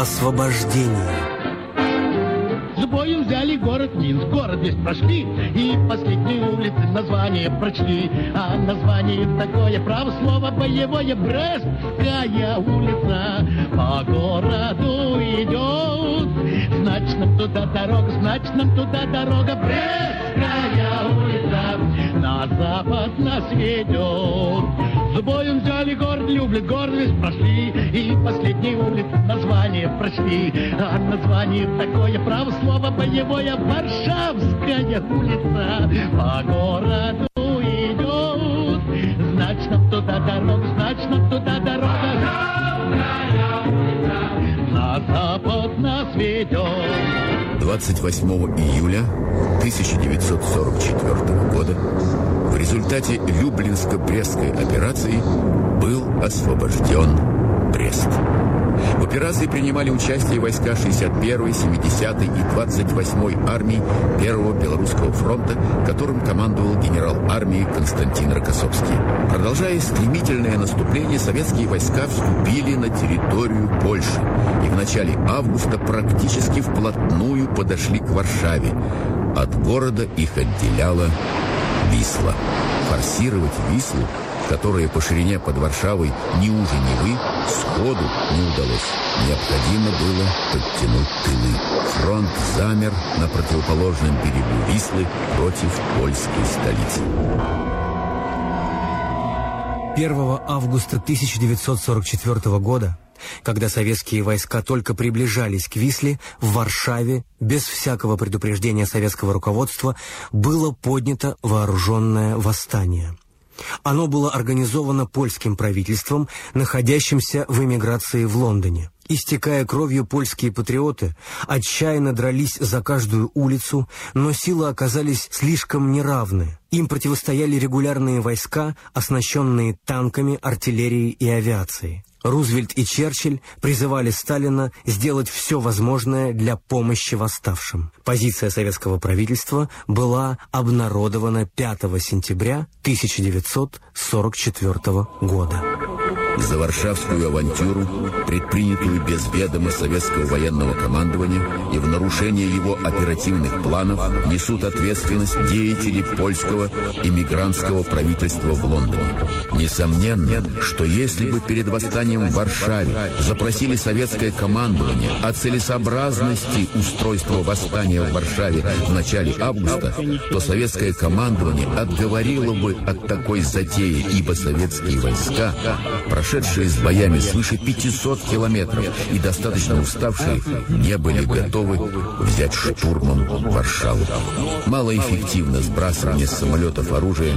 Освобождение. С боем взяли город Минск, город весь прошли И последние улицы название прочли. А название такое, право слово боевое Брестская улица По городу идет? Значит нам туда дорога, значит нам туда дорога Брестская улица На запад нас ведет. С боем взяли город, люблет город весь прошли И последней улицы название прочли. А название такое, право слово боевое Варшавская улица. По городу 28 июля 1944 года в результате Люблинско-Брестской операции был освобожден Брест. В операции принимали участие войска 61-й, 70-й и 28-й армий Первого Белорусского фронта, которым командовал генерал армии Константин Рокоссовский. Продолжая стремительное наступление, советские войска вступили на территорию Польши и в начале августа практически вплотную подошли к Варшаве. От города их отделяла Висла. Форсировать Вислу, которая по ширине под Варшавой ни уже ни вы, сходу не удалось. Необходимо было подтянуть тылы. Фронт замер на противоположном берегу Вислы против польской столицы. 1 августа 1944 года когда советские войска только приближались к Висле, в Варшаве, без всякого предупреждения советского руководства, было поднято вооруженное восстание. Оно было организовано польским правительством, находящимся в эмиграции в Лондоне. Истекая кровью польские патриоты, отчаянно дрались за каждую улицу, но силы оказались слишком неравны. Им противостояли регулярные войска, оснащенные танками, артиллерией и авиацией. Рузвельт и Черчилль призывали Сталина сделать все возможное для помощи восставшим. Позиция советского правительства была обнародована 5 сентября 1944 года. За варшавскую авантюру, предпринятую без ведома советского военного командования и в нарушение его оперативных планов, несут ответственность деятели польского иммигрантского правительства в Лондоне. Несомненно, что если бы перед восстанием в Варшаве запросили советское командование о целесообразности устройства восстания в Варшаве в начале августа, то советское командование отговорило бы от такой затеи, ибо советские войска прошедшие с боями свыше 500 километров и достаточно уставшие, не были готовы взять штурмом Варшаву. Малоэффективно сбрасывание с самолетов оружия,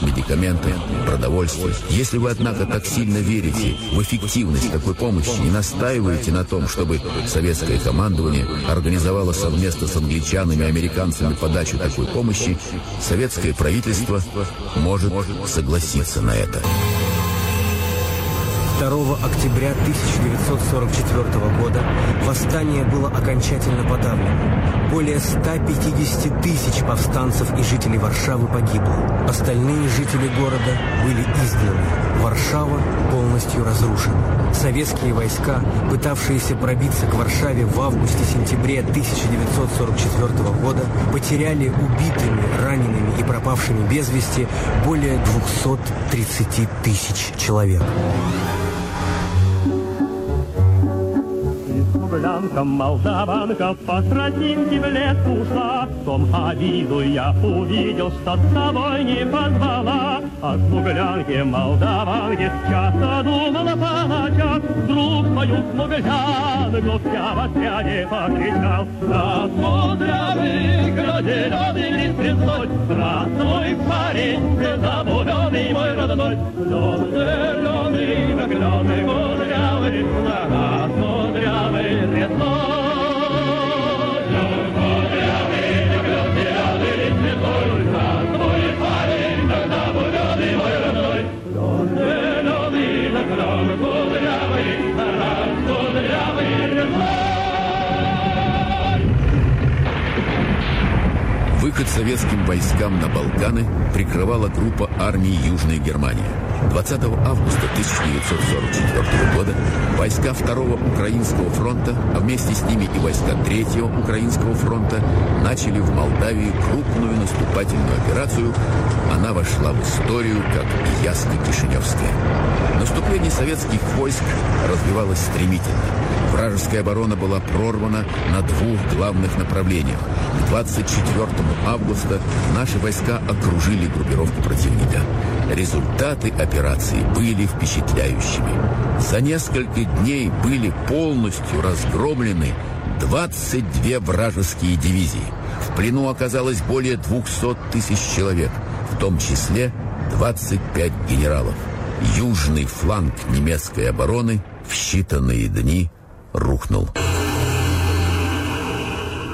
медикаменты, продовольствие. Если вы, однако, так сильно верите в эффективность такой помощи и настаиваете на том, чтобы советское командование организовало совместно с англичанами и американцами подачу такой помощи, советское правительство может согласиться на это. 2 октября 1944 года восстание было окончательно подавлено. Более 150 тысяч повстанцев и жителей Варшавы погибло. Остальные жители города были изгнаны. Варшава полностью разрушена. Советские войска, пытавшиеся пробиться к Варшаве в августе-сентябре 1944 года, потеряли убитыми, ранеными и пропавшими без вести более 230 тысяч человек. Республянка, молдаванка, по тропинке в лес ушла. Том обиду я увидел, что с собой не позвала. А смуглянки молдаванки часто думала по ночам, Вдруг мою смуглянку вся в отряде покричал. Здравствуй, зеленый лист лесной, Здравствуй, парень, забуленный мой родной, Зеленый, наглядный, кудрявый, Здравствуй, Выход советским войскам на Балканы прикрывала группа армий Южной Германии. 20 августа 1944 года войска Второго Украинского фронта, а вместе с ними и войска Третьего Украинского фронта начали в Молдавии крупную наступательную операцию. Она вошла в историю как Ясно-Кишиневская. Наступление советских войск развивалось стремительно. Вражеская оборона была прорвана на двух главных направлениях. К 24 августа наши войска окружили группировку противника. Результаты операции были впечатляющими. За несколько дней были полностью разгромлены 22 вражеские дивизии. В плену оказалось более 200 тысяч человек, в том числе 25 генералов. Южный фланг немецкой обороны в считанные дни рухнул.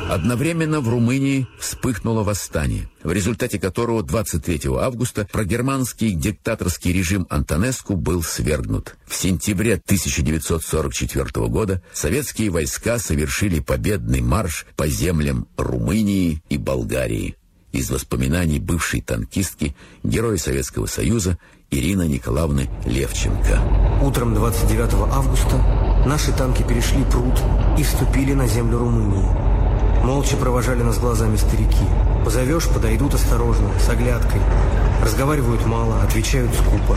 Одновременно в Румынии вспыхнуло восстание, в результате которого 23 августа прогерманский диктаторский режим Антонеску был свергнут. В сентябре 1944 года советские войска совершили победный марш по землям Румынии и Болгарии. Из воспоминаний бывшей танкистки, героя Советского Союза Ирины Николаевны Левченко. Утром 29 августа наши танки перешли пруд и вступили на землю Румынии. Молча провожали нас глазами старики. Позовешь, подойдут осторожно, с оглядкой. Разговаривают мало, отвечают скупо.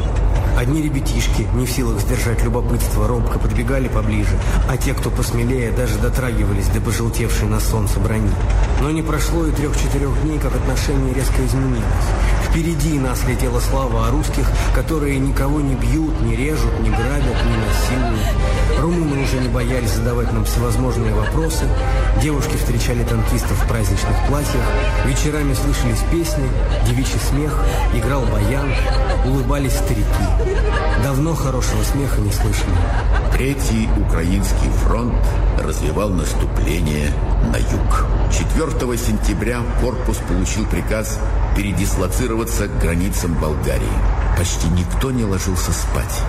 Одни ребятишки, не в силах сдержать любопытство, робко подбегали поближе, а те, кто посмелее, даже дотрагивались до пожелтевшей на солнце брони. Но не прошло и трех-четырех дней, как отношение резко изменилось. Впереди нас летела слава о русских, которые никого не бьют, не режут, не грабят, не насилуют. Румыны уже не боялись задавать нам всевозможные вопросы. Девушки встречали танкистов в праздничных платьях. Вечерами слышались песни, девичий смех, играл баян, улыбались старики. Давно хорошего смеха не слышно. Третий Украинский фронт развивал наступление на юг. 4 сентября корпус получил приказ передислоцироваться к границам Болгарии. Почти никто не ложился спать.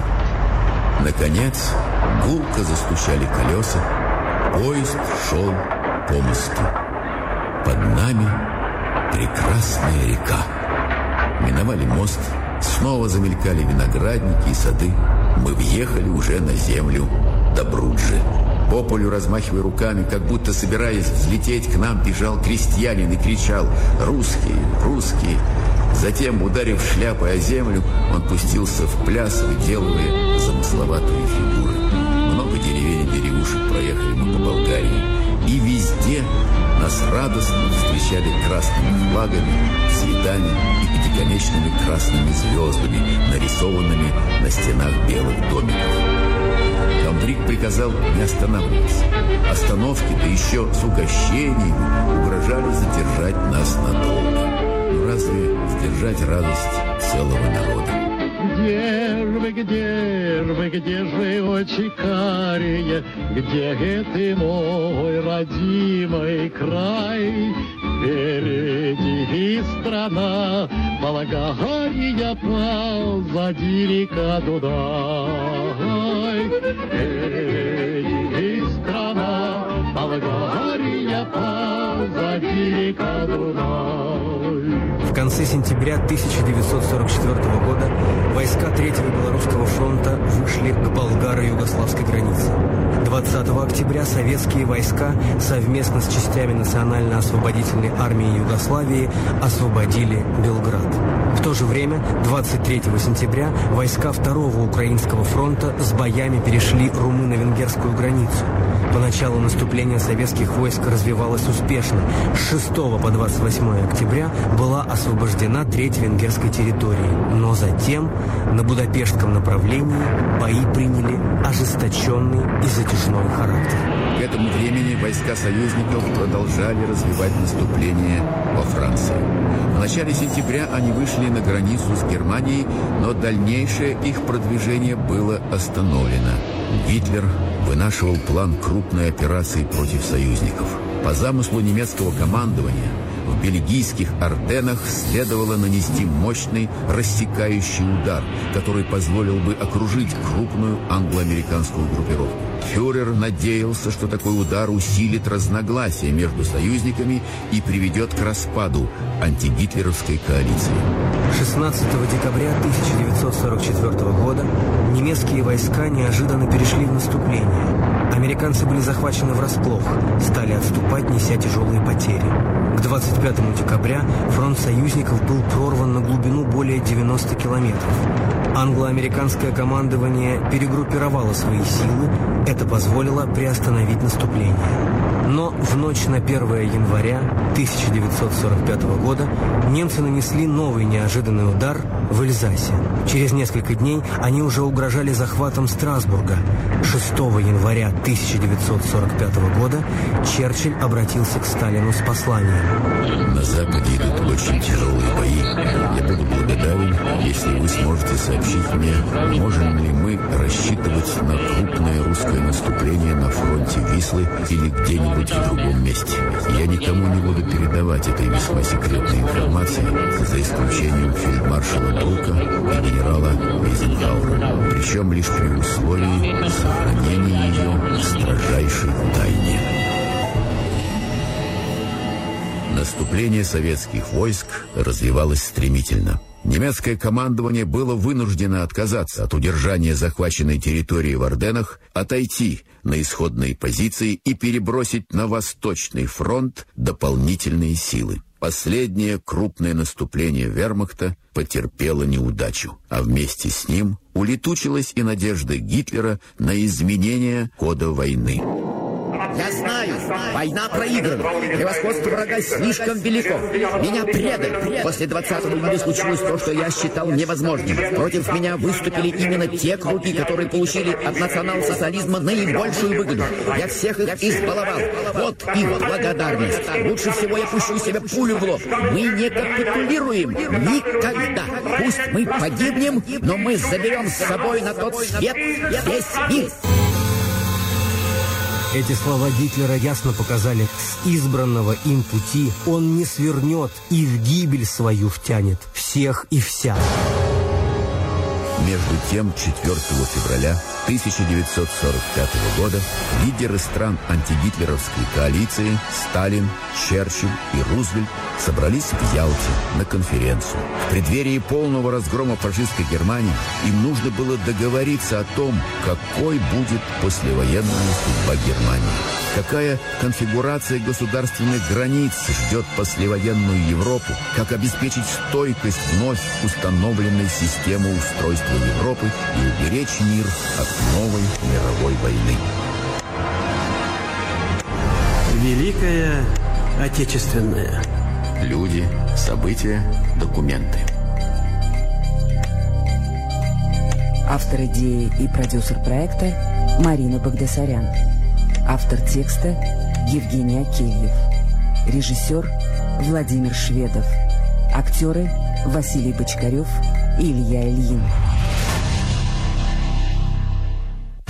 Наконец, гулко застучали колеса, поезд шел по мосту. Под нами прекрасная река. Миновали мост, снова замелькали виноградники и сады. Мы въехали уже на землю Добруджи. По полю, размахивая руками, как будто собираясь взлететь, к нам бежал крестьянин и кричал «Русские! Русские!». Затем, ударив шляпой о землю, он пустился в пляс, выделывая замысловатые фигуры. Много деревень и деревушек проехали мы по Болгарии. И везде нас радостно встречали красными флагами, цветами и пятиконечными красными звездами, нарисованными на стенах белых домиков. Камбрик приказал не останавливаться. Остановки, да еще с угощениями, угрожали задержать нас надолго. Но разве сдержать радость целого народа? Где ж вы, где ж вы, где же очи карие, где ты мой родимый край? Впереди страна, Болгария, позади река Дунай. Впереди страна, Болгария, позади река Дунай. Конце сентября 1944 года войска Третьего Белорусского фронта вышли к болгаро-югославской границе. 20 октября советские войска совместно с частями Национально-освободительной армии Югославии освободили Белград. В то же время, 23 сентября, войска Второго Украинского фронта с боями перешли румыно-венгерскую границу. Поначалу наступление советских войск развивалось успешно. С 6 по 28 октября была освобождена треть венгерской территории. Но затем на Будапештском направлении бои приняли ожесточенный и затяжной характер. К этому времени войска союзников продолжали развивать наступление во Франции. В начале сентября они вышли на границу с Германией, но дальнейшее их продвижение было остановлено. Гитлер вынашивал план крупной операции против союзников. По замыслу немецкого командования в бельгийских Арденнах следовало нанести мощный рассекающий удар, который позволил бы окружить крупную англо-американскую группировку. Фюрер надеялся, что такой удар усилит разногласия между союзниками и приведет к распаду антигитлеровской коалиции. 16 декабря 1944 года немецкие войска неожиданно перешли в наступление. Американцы были захвачены врасплох, стали отступать, неся тяжелые потери. К 25 декабря фронт союзников был прорван на глубину более 90 километров. Англо-американское командование перегруппировало свои силы, это позволило приостановить наступление. Но в ночь на 1 января 1945 года немцы нанесли новый неожиданный удар в Эльзасе. Через несколько дней они уже угрожали захватом Страсбурга. 6 января 1945 года Черчилль обратился к Сталину с посланием. На Западе идут очень тяжелые бои. Если вы сможете сообщить мне, можем ли мы рассчитывать на крупное русское наступление на фронте Вислы или где-нибудь в другом месте. Я никому не буду передавать этой весьма секретной информации, за исключением фельдмаршала Брука и генерала Вейзенхауэра, причем лишь при условии сохранения ее в строжайшей тайне. Наступление советских войск развивалось стремительно. Немецкое командование было вынуждено отказаться от удержания захваченной территории в Орденах, отойти на исходные позиции и перебросить на Восточный фронт дополнительные силы. Последнее крупное наступление вермахта потерпело неудачу, а вместе с ним улетучилась и надежда Гитлера на изменение хода войны. Я знаю, война проиграна. Превосходство врага слишком велико. Меня предали. После 20 июля случилось то, что я считал невозможным. Против меня выступили именно те круги, которые получили от национал-социализма наибольшую выгоду. Я всех их избаловал. Вот их благодарность. Лучше всего я пущу себе пулю в лоб. Мы не капитулируем. Никогда. Пусть мы погибнем, но мы заберем с собой на тот свет весь мир. Эти слова Гитлера ясно показали, с избранного им пути он не свернет и в гибель свою втянет всех и вся. Между тем, 4 февраля 1945 года лидеры стран антигитлеровской коалиции Сталин, Черчилль и Рузвельт собрались в Ялте на конференцию. В преддверии полного разгрома фашистской Германии им нужно было договориться о том, какой будет послевоенная судьба Германии. Какая конфигурация государственных границ ждет послевоенную Европу, как обеспечить стойкость вновь установленной системы устройства Европы и уберечь мир от новой мировой войны. Великая Отечественная. Люди, события, документы. Автор идеи и продюсер проекта Марина Багдасарян. Автор текста Евгений Акельев. Режиссер Владимир Шведов. Актеры Василий Бочкарев и Илья Ильин.